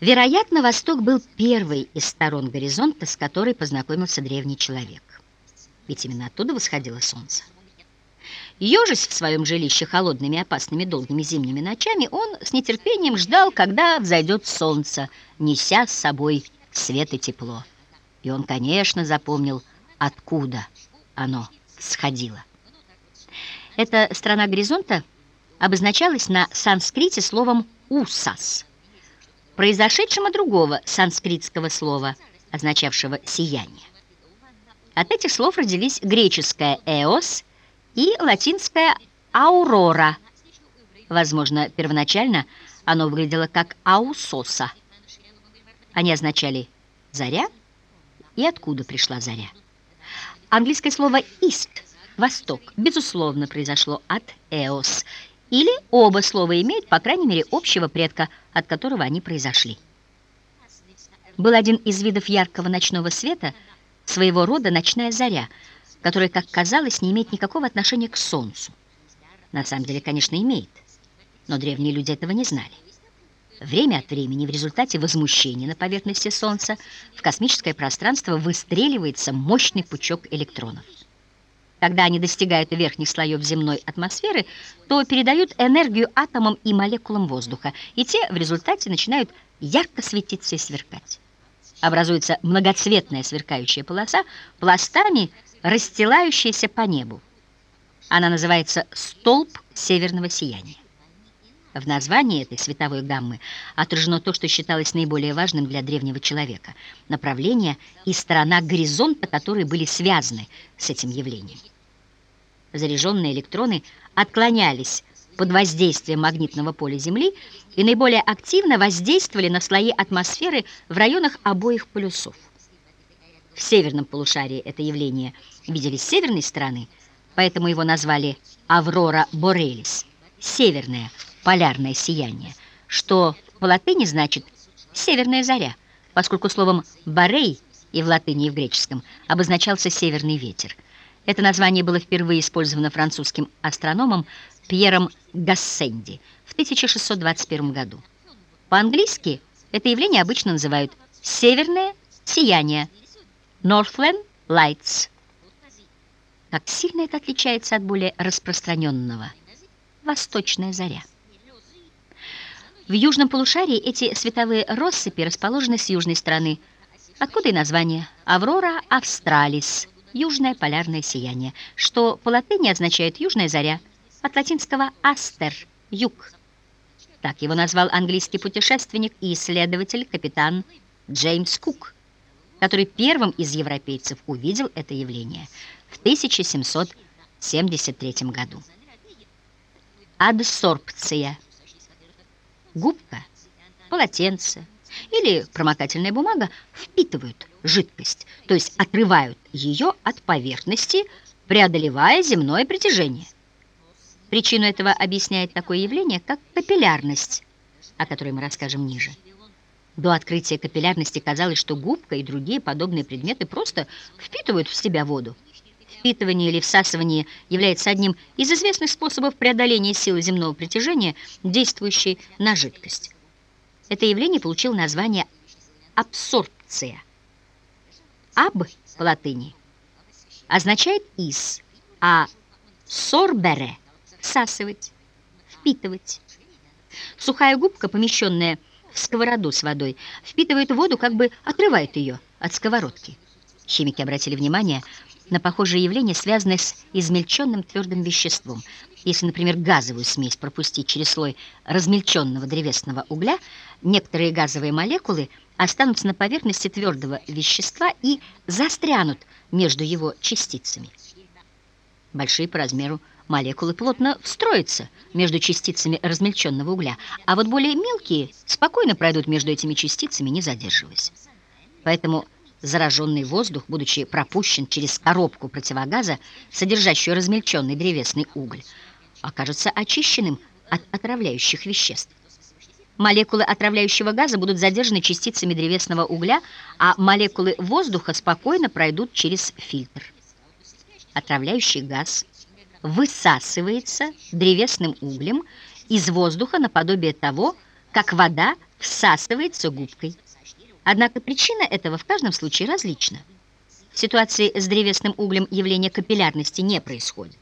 Вероятно, Восток был первой из сторон горизонта, с которой познакомился древний человек. Ведь именно оттуда восходило солнце. Ежась в своем жилище холодными, опасными, долгими зимними ночами, он с нетерпением ждал, когда взойдет солнце, неся с собой свет и тепло. И он, конечно, запомнил, откуда оно сходило. Эта страна горизонта обозначалась на санскрите словом «усас», произошедшим от другого санскритского слова, означавшего «сияние». От этих слов родились греческое «эос» и латинское «аурора». Возможно, первоначально оно выглядело как «аусоса». Они означали «заря» и «откуда пришла заря». Английское слово «ист» — «восток» безусловно произошло от «эос», или оба слова имеют, по крайней мере, общего предка, от которого они произошли. Был один из видов яркого ночного света — своего рода ночная заря, которая, как казалось, не имеет никакого отношения к Солнцу. На самом деле, конечно, имеет, но древние люди этого не знали. Время от времени в результате возмущения на поверхности Солнца в космическое пространство выстреливается мощный пучок электронов. Когда они достигают верхних слоев земной атмосферы, то передают энергию атомам и молекулам воздуха, и те в результате начинают ярко светиться и сверкать образуется многоцветная сверкающая полоса, пластами расстилающаяся по небу. Она называется «столб северного сияния». В названии этой световой гаммы отражено то, что считалось наиболее важным для древнего человека – направление и сторона горизонта, которые были связаны с этим явлением. Заряженные электроны отклонялись под воздействием магнитного поля Земли и наиболее активно воздействовали на слои атмосферы в районах обоих полюсов. В северном полушарии это явление видели с северной стороны, поэтому его назвали «Аврора Борелис» — «северное полярное сияние», что по латыни значит «северная заря», поскольку словом «борей» и в латыни, и в греческом обозначался «северный ветер». Это название было впервые использовано французским астрономом Пьером Гассенди в 1621 году. По-английски это явление обычно называют «северное сияние» Northland Lights. Как сильно это отличается от более распространенного «восточная заря». В южном полушарии эти световые россыпи расположены с южной стороны, откуда и название «Аврора Австралис» – южное полярное сияние, что по латыни означает «южная заря», от латинского «астер» — «юг». Так его назвал английский путешественник и исследователь капитан Джеймс Кук, который первым из европейцев увидел это явление в 1773 году. Адсорбция. Губка, полотенце или промокательная бумага впитывают жидкость, то есть отрывают ее от поверхности, преодолевая земное притяжение. Причину этого объясняет такое явление, как капиллярность, о которой мы расскажем ниже. До открытия капиллярности казалось, что губка и другие подобные предметы просто впитывают в себя воду. Впитывание или всасывание является одним из известных способов преодоления силы земного притяжения, действующей на жидкость. Это явление получило название абсорбция. «Аб» по латыни означает «из», а «сорбере» всасывать, впитывать. Сухая губка, помещенная в сковороду с водой, впитывает воду, как бы отрывает ее от сковородки. Химики обратили внимание на похожее явление, связанное с измельченным твердым веществом. Если, например, газовую смесь пропустить через слой размельченного древесного угля, некоторые газовые молекулы останутся на поверхности твердого вещества и застрянут между его частицами. Большие по размеру молекулы плотно встроятся между частицами размельченного угля, а вот более мелкие спокойно пройдут между этими частицами, не задерживаясь. Поэтому зараженный воздух, будучи пропущен через коробку противогаза, содержащую размельченный древесный уголь, окажется очищенным от отравляющих веществ. Молекулы отравляющего газа будут задержаны частицами древесного угля, а молекулы воздуха спокойно пройдут через фильтр. Отравляющий газ – высасывается древесным углем из воздуха наподобие того, как вода всасывается губкой. Однако причина этого в каждом случае различна. В ситуации с древесным углем явление капиллярности не происходит.